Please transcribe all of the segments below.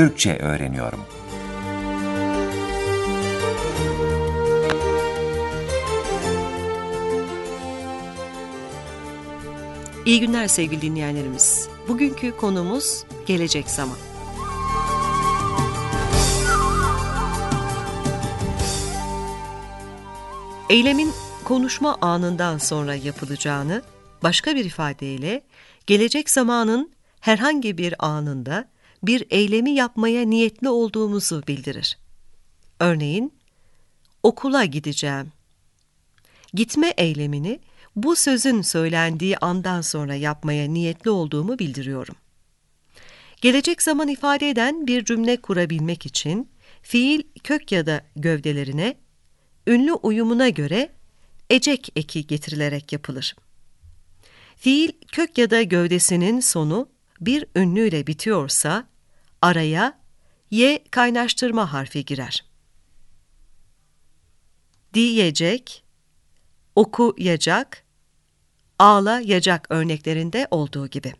Türkçe öğreniyorum. İyi günler sevgili dinleyenlerimiz. Bugünkü konumuz gelecek zaman. Eylemin konuşma anından sonra yapılacağını, başka bir ifadeyle gelecek zamanın herhangi bir anında bir eylemi yapmaya niyetli olduğumuzu bildirir. Örneğin, okula gideceğim. Gitme eylemini bu sözün söylendiği andan sonra yapmaya niyetli olduğumu bildiriyorum. Gelecek zaman ifade eden bir cümle kurabilmek için fiil kök ya da gövdelerine ünlü uyumuna göre ecek eki getirilerek yapılır. Fiil kök ya da gövdesinin sonu bir ünlüyle bitiyorsa araya y kaynaştırma harfi girer. Diyecek, okuyacak, ağlayacak örneklerinde olduğu gibi.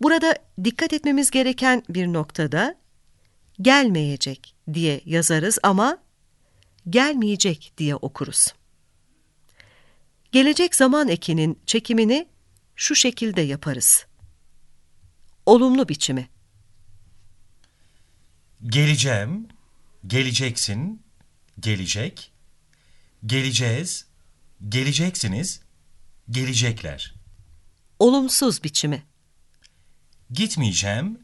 Burada dikkat etmemiz gereken bir noktada gelmeyecek diye yazarız ama gelmeyecek diye okuruz. Gelecek zaman ekinin çekimini şu şekilde yaparız. Olumlu biçimi. Geleceğim, geleceksin, gelecek, geleceğiz, geleceksiniz, gelecekler. Olumsuz biçimi. Gitmeyeceğim,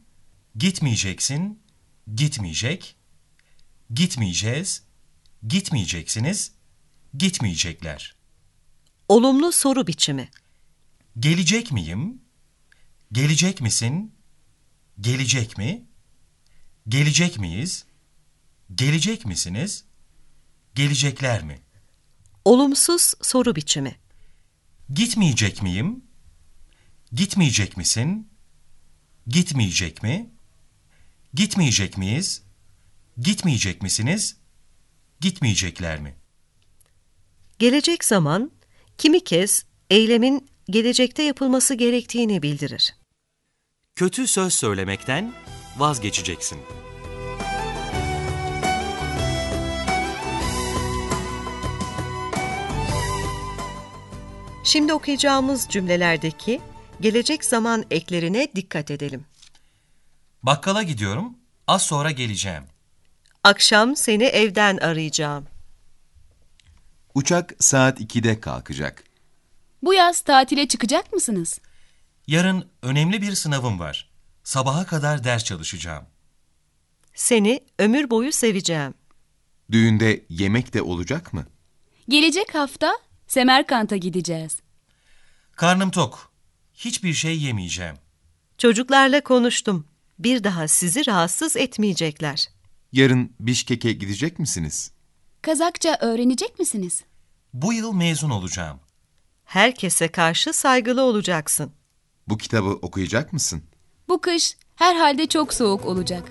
gitmeyeceksin, gitmeyecek, gitmeyeceğiz, gitmeyeceksiniz, gitmeyecekler. Olumlu soru biçimi. Gelecek miyim? Gelecek misin? Gelecek mi? Gelecek miyiz? Gelecek misiniz? Gelecekler mi? Olumsuz soru biçimi. Gitmeyecek miyim? Gitmeyecek misin? Gitmeyecek mi? Gitmeyecek miyiz? Gitmeyecek misiniz? Gitmeyecekler mi? Gelecek zaman kimi kez eylemin gelecekte yapılması gerektiğini bildirir. Kötü söz söylemekten vazgeçeceksin. Şimdi okuyacağımız cümlelerdeki gelecek zaman eklerine dikkat edelim. Bakkala gidiyorum, az sonra geleceğim. Akşam seni evden arayacağım. Uçak saat 2'de kalkacak. Bu yaz tatile çıkacak mısınız? Yarın önemli bir sınavım var. Sabaha kadar ders çalışacağım. Seni ömür boyu seveceğim. Düğünde yemek de olacak mı? Gelecek hafta Semerkant'a gideceğiz. Karnım tok. Hiçbir şey yemeyeceğim. Çocuklarla konuştum. Bir daha sizi rahatsız etmeyecekler. Yarın Bişkek'e gidecek misiniz? Kazakça öğrenecek misiniz? Bu yıl mezun olacağım. Herkese karşı saygılı olacaksın. Bu kitabı okuyacak mısın? Bu kış herhalde çok soğuk olacak.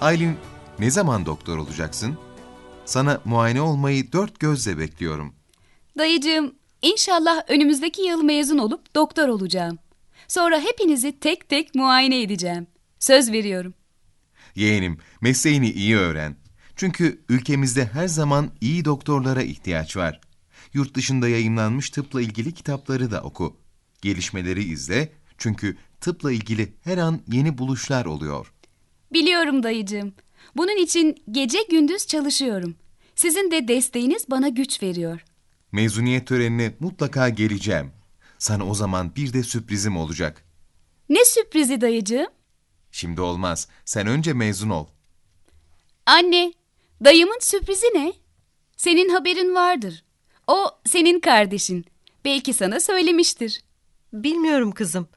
Aylin, ne zaman doktor olacaksın? Sana muayene olmayı dört gözle bekliyorum. Dayıcığım, inşallah önümüzdeki yıl mezun olup doktor olacağım. Sonra hepinizi tek tek muayene edeceğim. Söz veriyorum. Yeğenim, mesleğini iyi öğren. Çünkü ülkemizde her zaman iyi doktorlara ihtiyaç var. Yurt dışında yayınlanmış tıpla ilgili kitapları da oku. Gelişmeleri izle çünkü tıpla ilgili her an yeni buluşlar oluyor. Biliyorum dayıcığım. Bunun için gece gündüz çalışıyorum. Sizin de desteğiniz bana güç veriyor. Mezuniyet törenine mutlaka geleceğim. Sana o zaman bir de sürprizim olacak. Ne sürprizi dayıcığım? Şimdi olmaz. Sen önce mezun ol. Anne, dayımın sürprizi ne? Senin haberin vardır. O senin kardeşin. Belki sana söylemiştir. Bilmiyorum kızım.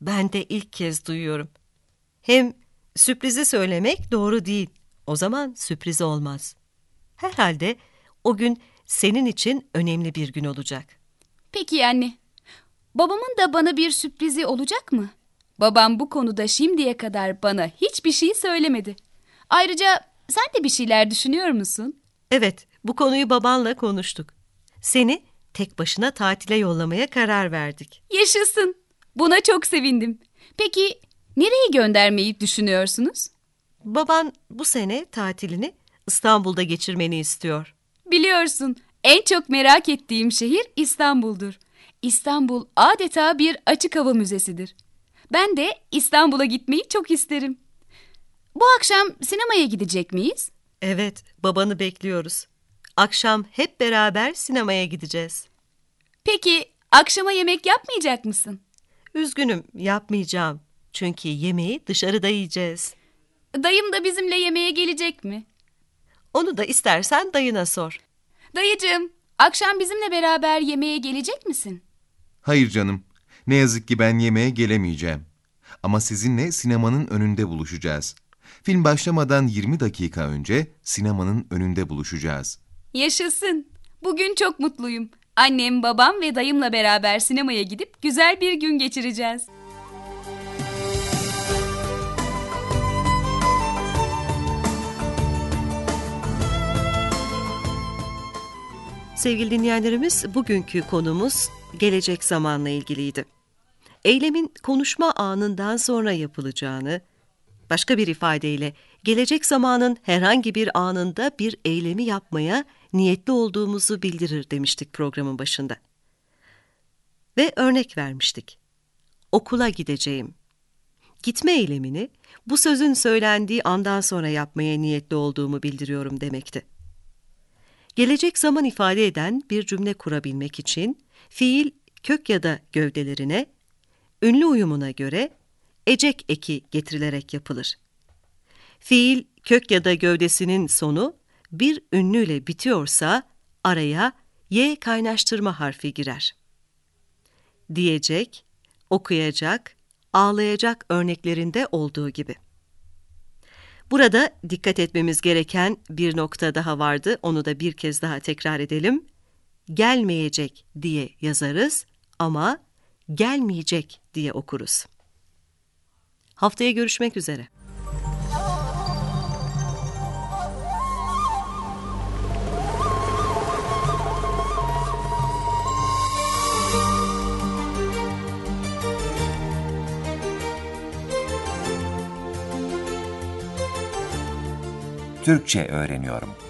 Ben de ilk kez duyuyorum. Hem sürprizi söylemek doğru değil. O zaman sürpriz olmaz. Herhalde o gün senin için önemli bir gün olacak. Peki anne. Babamın da bana bir sürprizi olacak mı? Babam bu konuda şimdiye kadar bana hiçbir şey söylemedi. Ayrıca sen de bir şeyler düşünüyor musun? Evet, bu konuyu babanla konuştuk. seni tek başına tatile yollamaya karar verdik. Yaşasın. Buna çok sevindim. Peki nereye göndermeyi düşünüyorsunuz? Baban bu sene tatilini İstanbul'da geçirmeni istiyor. Biliyorsun en çok merak ettiğim şehir İstanbul'dur. İstanbul adeta bir açık hava müzesidir. Ben de İstanbul'a gitmeyi çok isterim. Bu akşam sinemaya gidecek miyiz? Evet, babanı bekliyoruz. Akşam hep beraber sinemaya gideceğiz. Peki akşama yemek yapmayacak mısın? Üzgünüm, yapmayacağım. Çünkü yemeği dışarıda yiyeceğiz. Dayım da bizimle yemeğe gelecek mi? Onu da istersen dayına sor. Dayıcığım, akşam bizimle beraber yemeğe gelecek misin? Hayır canım. Ne yazık ki ben yemeğe gelemeyeceğim. Ama sizinle sinemanın önünde buluşacağız. Film başlamadan 20 dakika önce sinemanın önünde buluşacağız. Yaşasın. Bugün çok mutluyum. Annem, babam ve dayımla beraber sinemaya gidip güzel bir gün geçireceğiz. Sevgili dinleyenlerimiz, bugünkü konumuz gelecek zamanla ilgiliydi. Eylemin konuşma anından sonra yapılacağını, başka bir ifadeyle gelecek zamanın herhangi bir anında bir eylemi yapmaya niyetli olduğumuzu bildirir demiştik programın başında. Ve örnek vermiştik. Okula gideceğim. Gitme eylemini bu sözün söylendiği andan sonra yapmaya niyetli olduğumu bildiriyorum demekti. Gelecek zaman ifade eden bir cümle kurabilmek için fiil kök ya da gövdelerine, ünlü uyumuna göre ecek eki getirilerek yapılır. Fiil kök ya da gövdesinin sonu bir ünlüyle bitiyorsa araya y kaynaştırma harfi girer. Diyecek, okuyacak, ağlayacak örneklerinde olduğu gibi. Burada dikkat etmemiz gereken bir nokta daha vardı. Onu da bir kez daha tekrar edelim. Gelmeyecek diye yazarız ama gelmeyecek diye okuruz. Haftaya görüşmek üzere. Türkçe öğreniyorum.